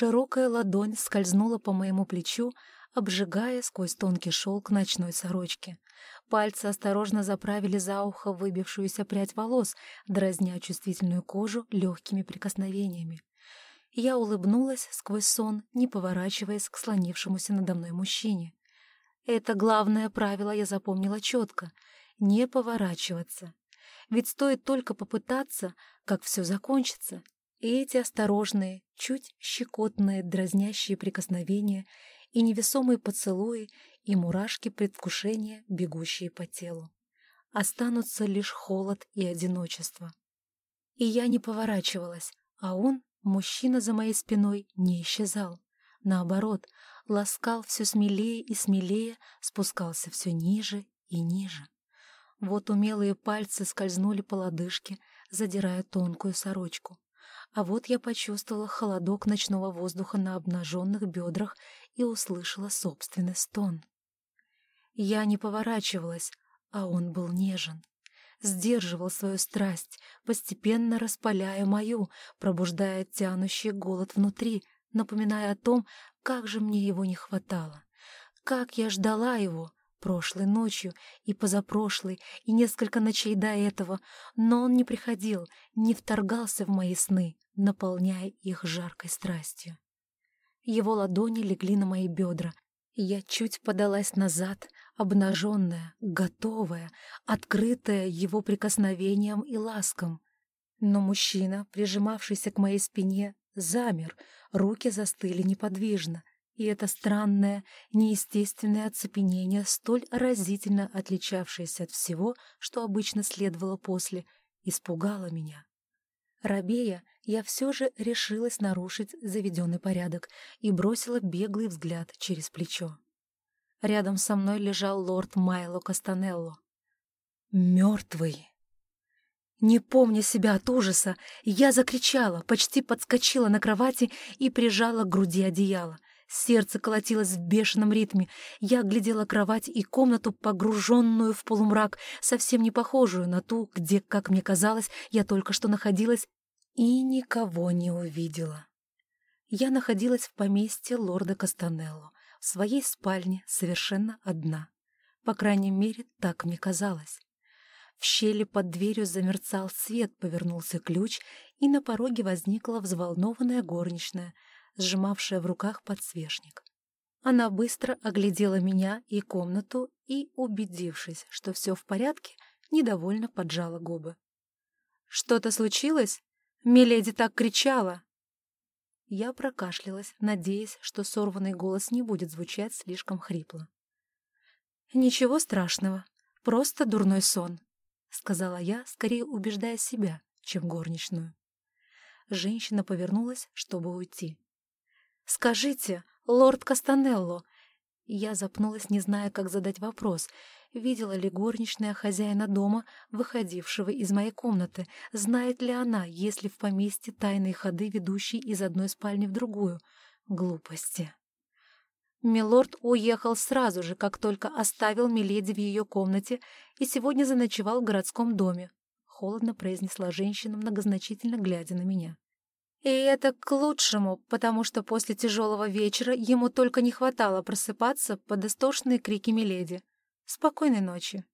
Широкая ладонь скользнула по моему плечу, обжигая сквозь тонкий шелк ночной сорочки. Пальцы осторожно заправили за ухо выбившуюся прядь волос, дразня чувствительную кожу легкими прикосновениями. Я улыбнулась сквозь сон, не поворачиваясь к слонившемуся надо мной мужчине. Это главное правило я запомнила четко — не поворачиваться. Ведь стоит только попытаться, как все закончится. И эти осторожные, чуть щекотные, дразнящие прикосновения и невесомые поцелуи, и мурашки предвкушения, бегущие по телу. Останутся лишь холод и одиночество. И я не поворачивалась, а он, мужчина за моей спиной, не исчезал. Наоборот, ласкал все смелее и смелее, спускался все ниже и ниже. Вот умелые пальцы скользнули по лодыжке, задирая тонкую сорочку. А вот я почувствовала холодок ночного воздуха на обнаженных бедрах и услышала собственный стон. Я не поворачивалась, а он был нежен. Сдерживал свою страсть, постепенно распаляя мою, пробуждая тянущий голод внутри, напоминая о том, как же мне его не хватало. Как я ждала его, прошлой ночью и позапрошлой, и несколько ночей до этого, но он не приходил, не вторгался в мои сны, наполняя их жаркой страстью. Его ладони легли на мои бедра, и я чуть подалась назад, обнаженная, готовая, открытая его прикосновением и ласком. Но мужчина, прижимавшийся к моей спине, замер, руки застыли неподвижно, и это странное, неестественное оцепенение, столь разительно отличавшееся от всего, что обычно следовало после, испугало меня. Рабея, я все же решилась нарушить заведенный порядок и бросила беглый взгляд через плечо. Рядом со мной лежал лорд Майло Кастанелло. Мертвый. Не помня себя от ужаса, я закричала, почти подскочила на кровати и прижала к груди одеяло. Сердце колотилось в бешеном ритме. Я глядела кровать и комнату, погруженную в полумрак, совсем не похожую на ту, где, как мне казалось, я только что находилась, и никого не увидела. Я находилась в поместье лорда Кастанелло, в своей спальне, совершенно одна. По крайней мере, так мне казалось. В щели под дверью замерцал свет, повернулся ключ, и на пороге возникла взволнованная горничная — сжимавшая в руках подсвечник. Она быстро оглядела меня и комнату и, убедившись, что все в порядке, недовольно поджала губы. «Что-то случилось? Миледи так кричала!» Я прокашлялась, надеясь, что сорванный голос не будет звучать слишком хрипло. «Ничего страшного, просто дурной сон», — сказала я, скорее убеждая себя, чем горничную. Женщина повернулась, чтобы уйти. «Скажите, лорд Кастанелло...» Я запнулась, не зная, как задать вопрос. Видела ли горничная хозяина дома, выходившего из моей комнаты? Знает ли она, есть ли в поместье тайные ходы, ведущие из одной спальни в другую? Глупости. Милорд уехал сразу же, как только оставил Миледи в ее комнате и сегодня заночевал в городском доме. Холодно произнесла женщина, многозначительно глядя на меня. И это к лучшему, потому что после тяжелого вечера ему только не хватало просыпаться под истошные крики Миледи. Спокойной ночи.